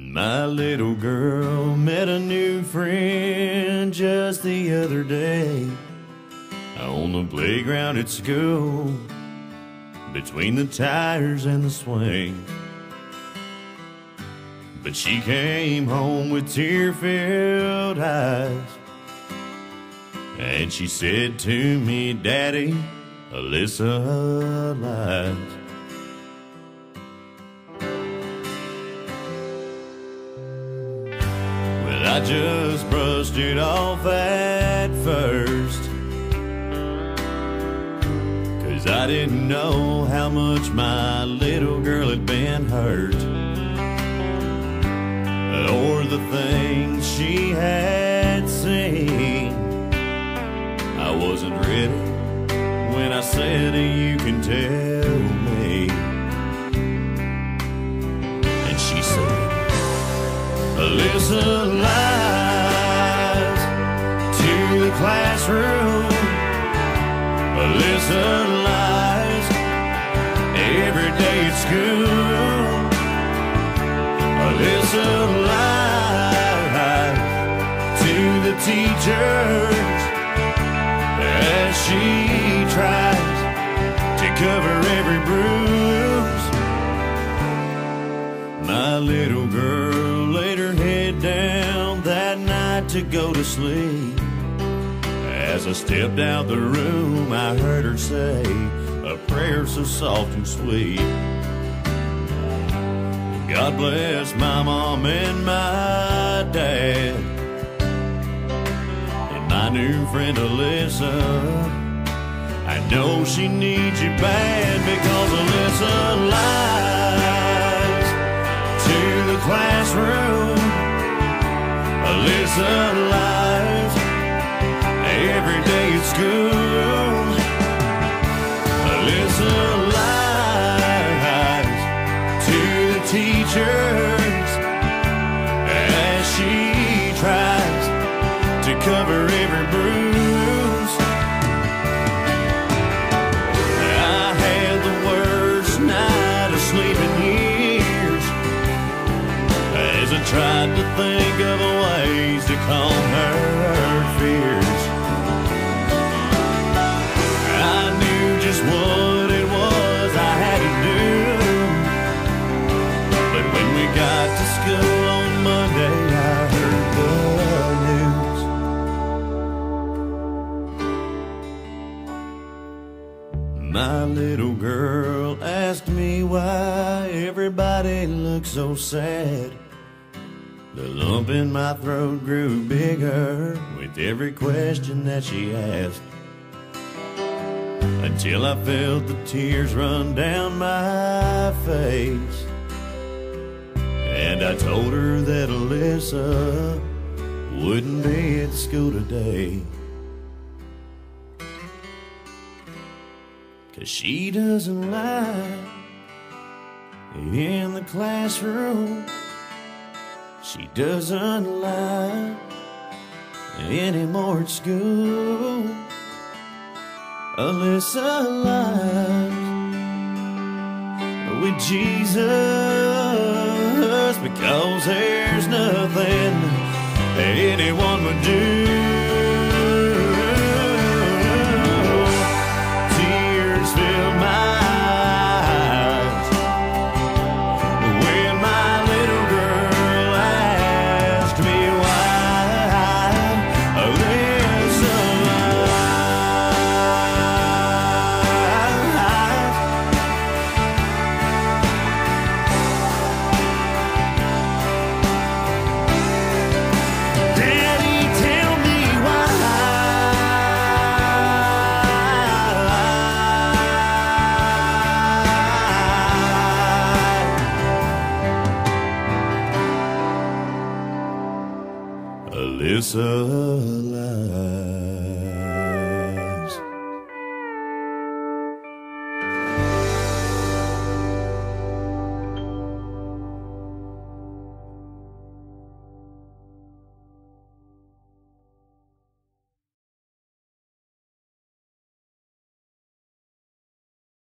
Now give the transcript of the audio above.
My little girl met a new friend just the other day on the playground at school between the tires and the swing. But she came home with tear filled eyes and she said to me, Daddy, Alyssa lies. I just brushed it off at first. Cause I didn't know how much my little girl had been hurt. Or the things she had seen. I wasn't ready when I said you can tell me. And she said, Alyssa lies to the classroom. Alyssa lies every day at school. Alyssa lies to the teachers as she tries to cover every bruise. My little girl laid her head down that night to go to sleep. As I stepped out the room, I heard her say a prayer so soft and sweet. God bless my mom and my dad and my new friend Alyssa. I know she needs you bad because Alyssa lies to the classroom. Alyssa lies tried to think of ways to calm her little girl asked me why everybody looked so sad. The lump in my throat grew bigger with every question that she asked. Until I felt the tears run down my face. And I told her that Alyssa wouldn't be at school today. Cause she doesn't lie in the classroom. She doesn't lie anymore at school. Alyssa lies with Jesus because there's nothing anyone would do. Why. Alyssa